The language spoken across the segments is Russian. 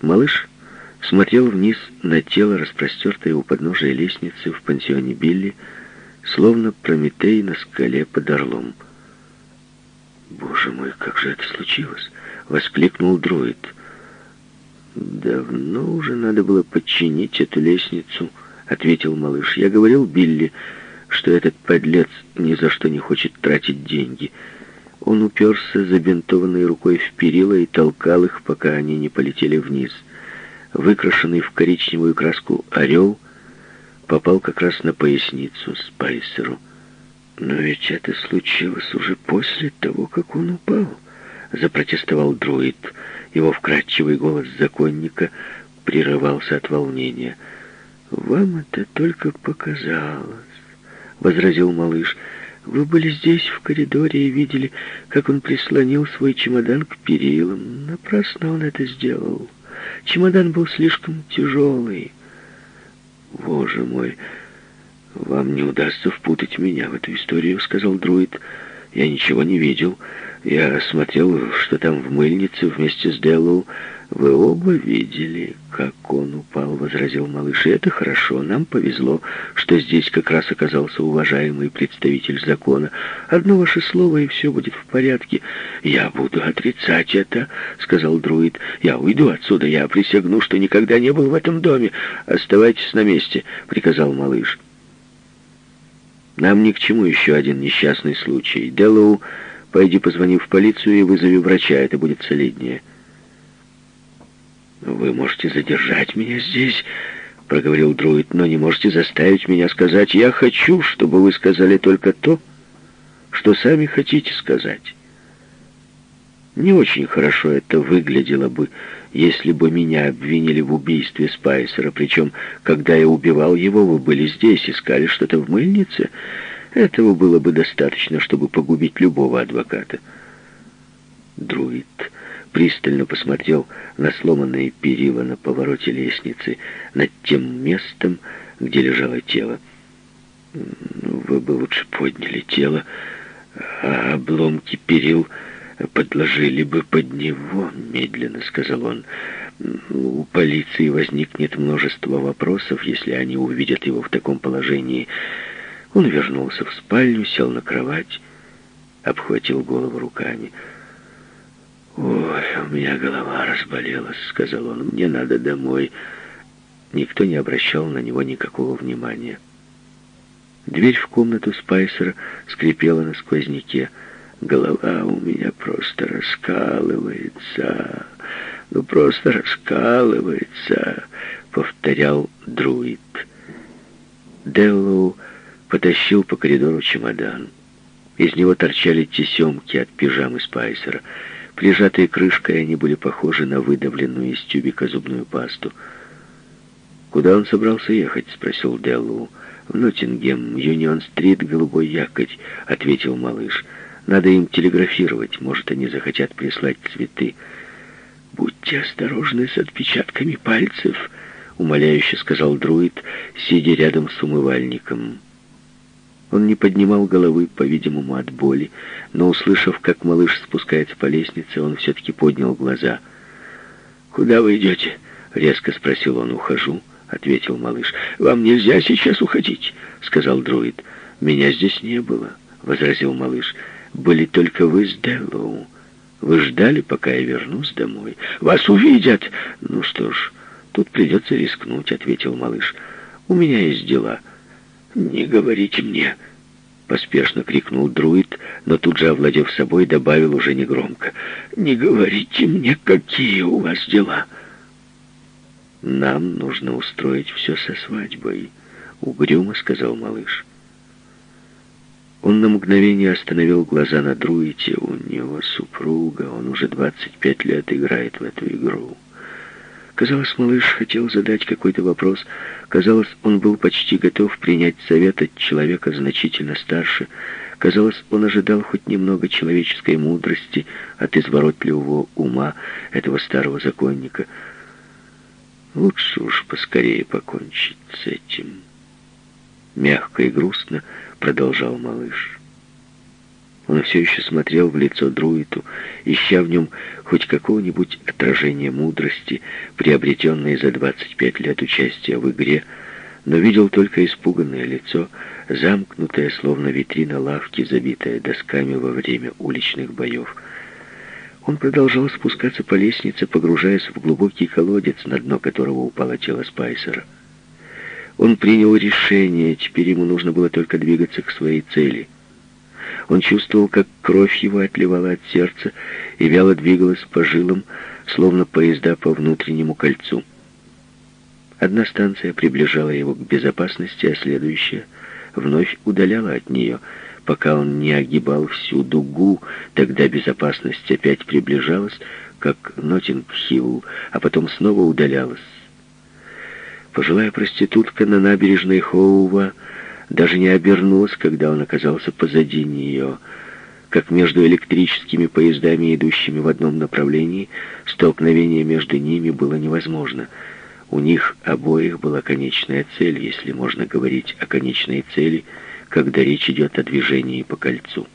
Малыш смотрел вниз на тело, распростертое у подножия лестницы в пансионе Билли, словно Прометей на скале под орлом. «Боже мой, как же это случилось?» — воскликнул друид. «Давно уже надо было подчинить эту лестницу», — ответил малыш. «Я говорил Билли, что этот подлец ни за что не хочет тратить деньги». Он уперся забинтованной рукой в перила и толкал их, пока они не полетели вниз. Выкрашенный в коричневую краску орел попал как раз на поясницу Спайсеру. «Но ведь это случилось уже после того, как он упал», — запротестовал друид. Его вкрадчивый голос законника прерывался от волнения. «Вам это только показалось», — возразил малыш. «Вы были здесь, в коридоре, и видели, как он прислонил свой чемодан к перилам. Напрасно он это сделал. Чемодан был слишком тяжелый». «Боже мой, вам не удастся впутать меня в эту историю», — сказал друид. «Я ничего не видел. Я смотрел, что там в мыльнице вместе с Деллоу. Вы оба видели, как он упал, возразил малыш. И это хорошо. Нам повезло, что здесь как раз оказался уважаемый представитель закона. Одно ваше слово, и все будет в порядке. Я буду отрицать это, сказал друид. Я уйду отсюда. Я присягну, что никогда не был в этом доме. Оставайтесь на месте, приказал малыш. Нам ни к чему еще один несчастный случай. Деллоу Пойди позвони в полицию и вызови врача, это будет солиднее. Вы можете задержать меня здесь, проговорил друид, но не можете заставить меня сказать. Я хочу, чтобы вы сказали только то, что сами хотите сказать. Не очень хорошо это выглядело бы, если бы меня обвинили в убийстве Спайсера, причем, когда я убивал его, вы были здесь, искали что-то в мыльнице. Этого было бы достаточно, чтобы погубить любого адвоката. Друид пристально посмотрел на сломанные перила на повороте лестницы, над тем местом, где лежало тело. «Вы бы лучше подняли тело, а обломки перил подложили бы под него», — медленно сказал он. «У полиции возникнет множество вопросов, если они увидят его в таком положении». Он вернулся в спальню, сел на кровать, обхватил голову руками. «Ой, у меня голова разболелась», — сказал он. «Мне надо домой». Никто не обращал на него никакого внимания. Дверь в комнату Спайсера скрипела на сквозняке. «Голова у меня просто раскалывается, ну просто раскалывается», — повторял друид. Деллоу потащил по коридору чемодан. Из него торчали тесемки от пижамы Спайсера. Прижатые крышкой, они были похожи на выдавленную из тюбика зубную пасту. «Куда он собрался ехать?» — спросил Деллу. «В Ноттингем, Юнион-стрит, голубой якорь», — ответил малыш. «Надо им телеграфировать, может, они захотят прислать цветы». «Будьте осторожны с отпечатками пальцев», — умоляюще сказал друид, сидя рядом с умывальником. Он не поднимал головы, по-видимому, от боли, но, услышав, как малыш спускается по лестнице, он все-таки поднял глаза. «Куда вы идете?» — резко спросил он. «Ухожу», — ответил малыш. «Вам нельзя сейчас уходить», — сказал друид. «Меня здесь не было», — возразил малыш. «Были только вы с Деллоу. Вы ждали, пока я вернусь домой. Вас увидят!» «Ну что ж, тут придется рискнуть», — ответил малыш. «У меня есть дела». «Не говорите мне!» Поспешно крикнул друид, но тут же, овладев собой, добавил уже негромко. «Не говорите мне, какие у вас дела!» «Нам нужно устроить все со свадьбой», — угрюмо сказал малыш. Он на мгновение остановил глаза на друиде. У него супруга, он уже 25 лет играет в эту игру. Казалось, малыш хотел задать какой-то вопрос. Казалось, он был почти готов принять совет от человека значительно старше. Казалось, он ожидал хоть немного человеческой мудрости от изворотливого ума этого старого законника. Лучше уж поскорее покончить с этим. Мягко и грустно продолжал малыш. Он все еще смотрел в лицо Друиту, ища в нем хоть какого-нибудь отражения мудрости, приобретенной за 25 лет участия в игре, но видел только испуганное лицо, замкнутое, словно витрина лавки, забитая досками во время уличных боев. Он продолжал спускаться по лестнице, погружаясь в глубокий колодец, на дно которого упало тело Спайсера. Он принял решение, теперь ему нужно было только двигаться к своей цели — он чувствовал, как кровь его отливала от сердца и вяло двигалась по жилам, словно поезда по внутреннему кольцу. Одна станция приближала его к безопасности, а следующая вновь удаляла от нее, пока он не огибал всю дугу, тогда безопасность опять приближалась, как Нотинг-Хилл, а потом снова удалялась. Пожилая проститутка на набережной Хоува даже не обернулась, когда он оказался позади нее. Как между электрическими поездами, идущими в одном направлении, столкновение между ними было невозможно. У них обоих была конечная цель, если можно говорить о конечной цели, когда речь идет о движении по кольцу.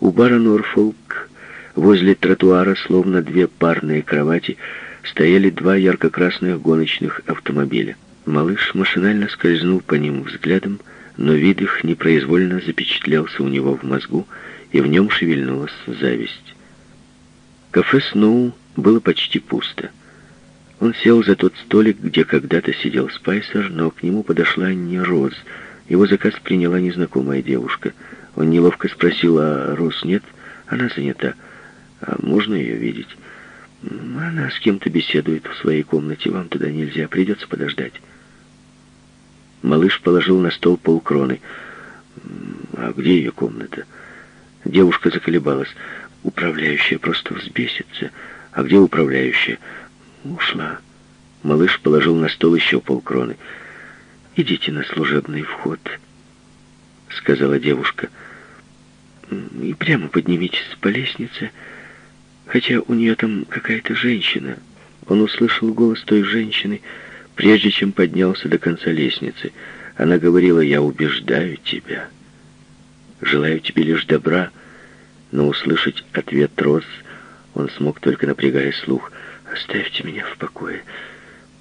У бара Норфолк возле тротуара, словно две парные кровати, стояли два ярко-красных гоночных автомобиля. Малыш машинально скользнул по ним взглядом, но вид их непроизвольно запечатлелся у него в мозгу, и в нем шевельнулась зависть. Кафе «Сноу» было почти пусто. Он сел за тот столик, где когда-то сидел Спайсер, но к нему подошла не Роз. Его заказ приняла незнакомая девушка. Он неловко спросил, а Роз нет? Она занята. А можно ее видеть? Она с кем-то беседует в своей комнате. Вам туда нельзя, придется подождать. Малыш положил на стол полкроны. «А где ее комната?» Девушка заколебалась. «Управляющая просто взбесится. А где управляющая?» «Ушла». Малыш положил на стол еще полкроны. «Идите на служебный вход», — сказала девушка. «И прямо поднимитесь по лестнице, хотя у нее там какая-то женщина». Он услышал голос той женщины, — Прежде чем поднялся до конца лестницы, она говорила, «Я убеждаю тебя, желаю тебе лишь добра», но услышать ответ Роз он смог только напрягая слух. «Оставьте меня в покое.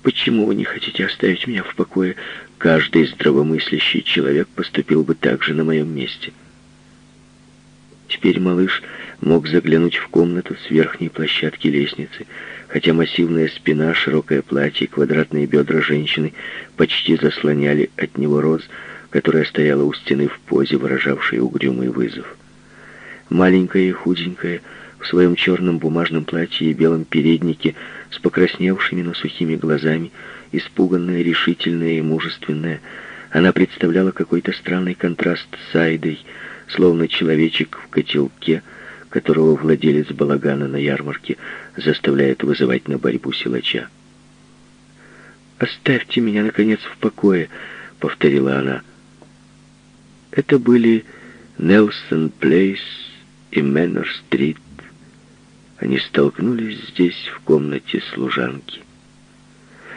Почему вы не хотите оставить меня в покое? Каждый здравомыслящий человек поступил бы так же на моем месте». Теперь малыш мог заглянуть в комнату с верхней площадки лестницы, хотя массивная спина, широкое платье, квадратные бедра женщины почти заслоняли от него роз, которая стояла у стены в позе, выражавшей угрюмый вызов. Маленькая и худенькая, в своем черном бумажном платье и белом переднике, с покрасневшими, но сухими глазами, испуганная, решительная и мужественная, она представляла какой-то странный контраст с Айдой, словно человечек в котелке — которого владелец балагана на ярмарке заставляет вызывать на борьбу силача. «Оставьте меня, наконец, в покое», — повторила она. Это были Нелсон Плейс и Мэннер-стрит. Они столкнулись здесь, в комнате служанки.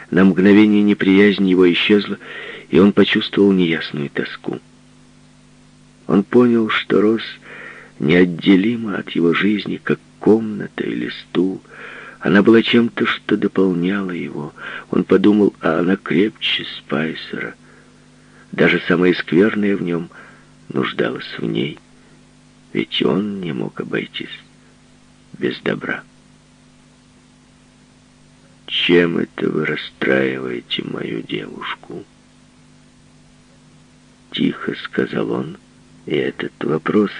На мгновение неприязнь его исчезла, и он почувствовал неясную тоску. Он понял, что Рос неотделима от его жизни, как комната или стул. Она была чем-то, что дополняло его. Он подумал, а она крепче Спайсера. Даже самое скверное в нем нуждалось в ней. Ведь он не мог обойтись без добра. «Чем это вы расстраиваете мою девушку?» Тихо сказал он, и этот вопрос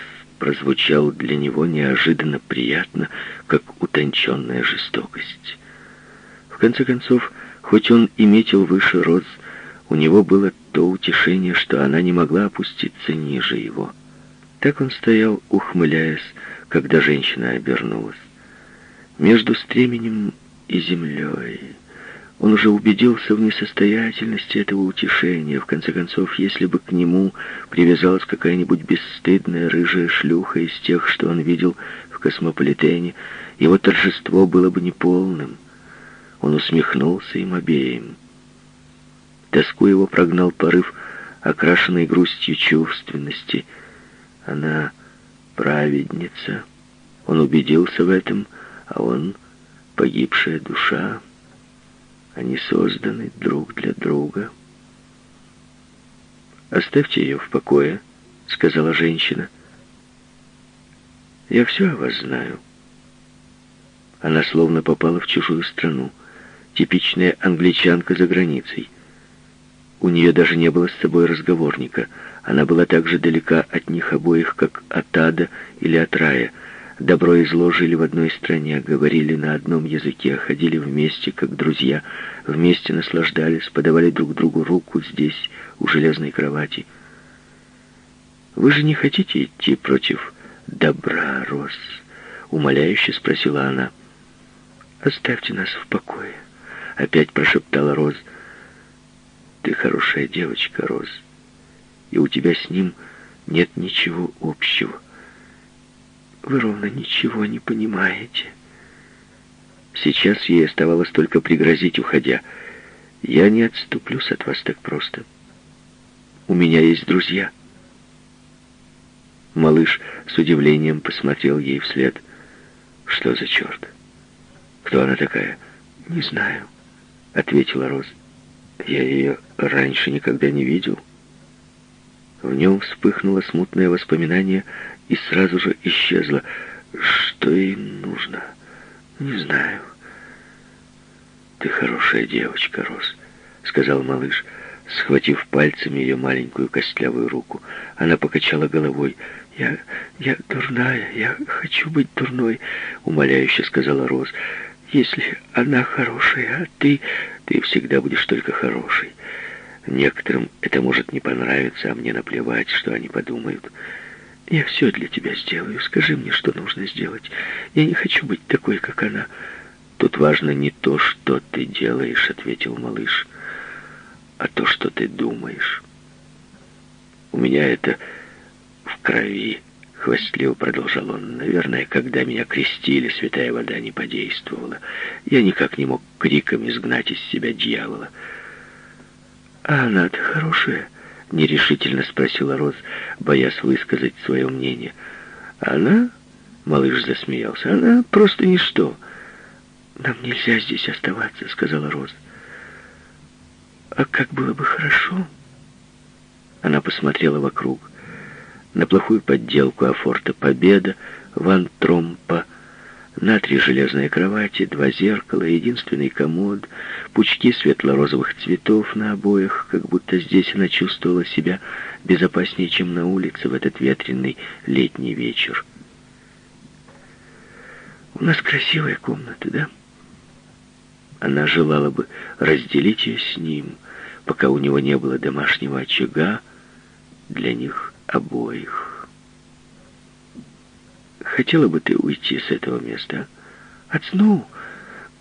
прозвучал для него неожиданно приятно, как утонченная жестокость. В конце концов, хоть он и метил выше Роз, у него было то утешение, что она не могла опуститься ниже его. Так он стоял, ухмыляясь, когда женщина обернулась. Между стременем и землей он уже убедился в несостоятельности этого утешения. В конце концов, если бы к нему привязалась какая-нибудь бесстыдная рыжая шлюха из тех, что он видел в космополитене, его торжество было бы неполным. Он усмехнулся им обеим. Тоску его прогнал порыв, окрашенной грустью чувственности. Она праведница. Он убедился в этом, а он погибшая душа. Они созданы друг для друга. «Оставьте ее в покое», — сказала женщина. «Я все о вас знаю». Она словно попала в чужую страну. Типичная англичанка за границей. У нее даже не было с собой разговорника. Она была так же далека от них обоих, как от ада или от рая. Добро и зло жили в одной стране, говорили на одном языке, ходили вместе, как друзья, вместе наслаждались, подавали друг другу руку здесь, у железной кровати. «Вы же не хотите идти против добра, Рос?» — умоляюще спросила она. «Оставьте нас в покое», — опять прошептала Роз. «Ты хорошая девочка, Роз, и у тебя с ним нет ничего общего. Вы ровно ничего не понимаете». Сейчас ей оставалось только пригрозить, уходя. «Я не отступлюсь от вас так просто. У меня есть друзья». Малыш с удивлением посмотрел ей вслед. «Что за черт?» «Кто она такая?» «Не знаю», — ответила Роз. «Я ее раньше никогда не видел». В нем вспыхнуло смутное воспоминание и сразу же исчезло. «Что ей нужно?» «Не знаю». «Ты хорошая девочка, Роз», — сказал малыш, схватив пальцами ее маленькую костлявую руку. Она покачала головой. «Я... я дурная, я хочу быть дурной», — умоляюще сказала Роз. Если она хорошая, а ты... Ты всегда будешь только хороший. Некоторым это может не понравиться, а мне наплевать, что они подумают. Я все для тебя сделаю. Скажи мне, что нужно сделать. Я не хочу быть такой, как она. Тут важно не то, что ты делаешь, ответил малыш, а то, что ты думаешь. У меня это в крови. Хвастливо продолжал он. Наверное, когда меня крестили, святая вода не подействовала. Я никак не мог криком изгнать из себя дьявола. «А она-то хорошая?» — нерешительно спросила Роз, боясь высказать свое мнение. «Она?» — малыш засмеялся. «Она просто ничто». «Нам нельзя здесь оставаться», — сказала Роз. «А как было бы хорошо?» Она посмотрела вокруг на плохую подделку Афорта Победа, Ван Тромпа, на три железные кровати, два зеркала, единственный комод, пучки светло-розовых цветов на обоях, как будто здесь она чувствовала себя безопаснее, чем на улице в этот ветреный летний вечер. «У нас красивая комната, да?» Она желала бы разделить ее с ним, пока у него не было домашнего очага для них обоих. Хотела бы ты уйти с этого места? От сну?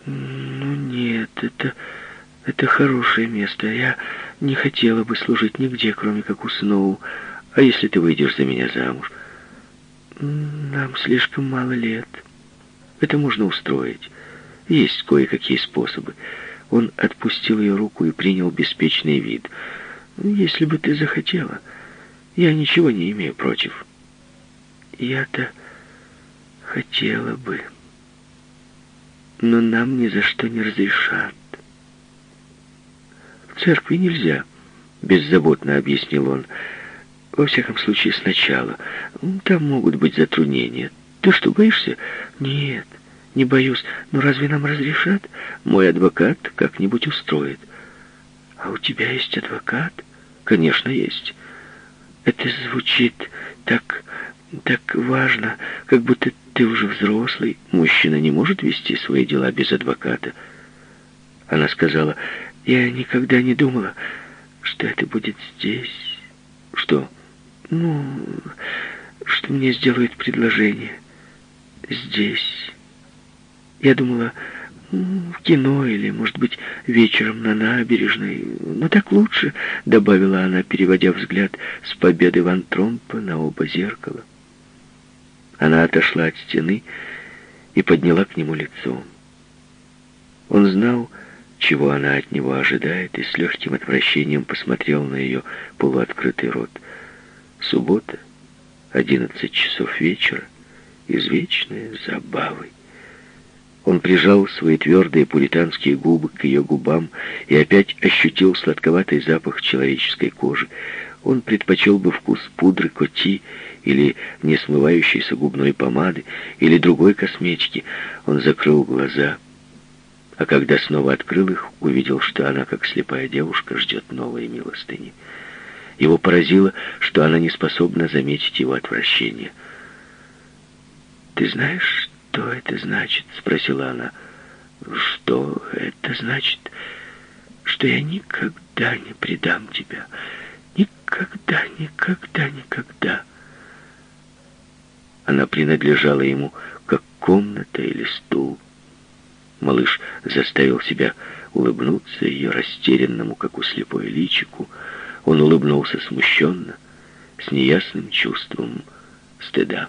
Ну нет, это... Это хорошее место. Я не хотела бы служить нигде, кроме как у Сноу. А если ты выйдешь за меня замуж? Нам слишком мало лет. Это можно устроить. Есть кое-какие способы. Он отпустил ее руку и принял беспечный вид. Если бы ты захотела... Я ничего не имею против. Я-то хотела бы, но нам ни за что не разрешат. В церкви нельзя, беззаботно объяснил он. Во всяком случае, сначала. Там могут быть затруднения. Ты что, боишься? Нет, не боюсь. Но разве нам разрешат? Мой адвокат как-нибудь устроит. А у тебя есть адвокат? Конечно, есть. Это звучит так, так важно, как будто ты уже взрослый. Мужчина не может вести свои дела без адвоката. Она сказала, я никогда не думала, что это будет здесь. Что? Ну, что мне сделают предложение. Здесь. Я думала, в кино или, может быть, вечером на набережной. Но так лучше, добавила она, переводя взгляд с победы Ван Тромпа на оба зеркала. Она отошла от стены и подняла к нему лицо. Он знал, чего она от него ожидает, и с легким отвращением посмотрел на ее полуоткрытый рот. Суббота, Одиннадцать часов вечера, извечные забавы. Он прижал свои твердые пуританские губы к ее губам и опять ощутил сладковатый запах человеческой кожи. Он предпочел бы вкус пудры коти или несмывающейся губной помады или другой косметики. Он закрыл глаза, а когда снова открыл их, увидел, что она, как слепая девушка, ждет новой милостыни. Его поразило, что она не способна заметить его отвращение. «Ты знаешь, что это значит?» — спросила она. «Что это значит?» «Что я никогда не предам тебя. Никогда, никогда, никогда». Она принадлежала ему, как комната или стул. Малыш заставил себя улыбнуться ее растерянному, как у слепой личику. Он улыбнулся смущенно, с неясным чувством стыда.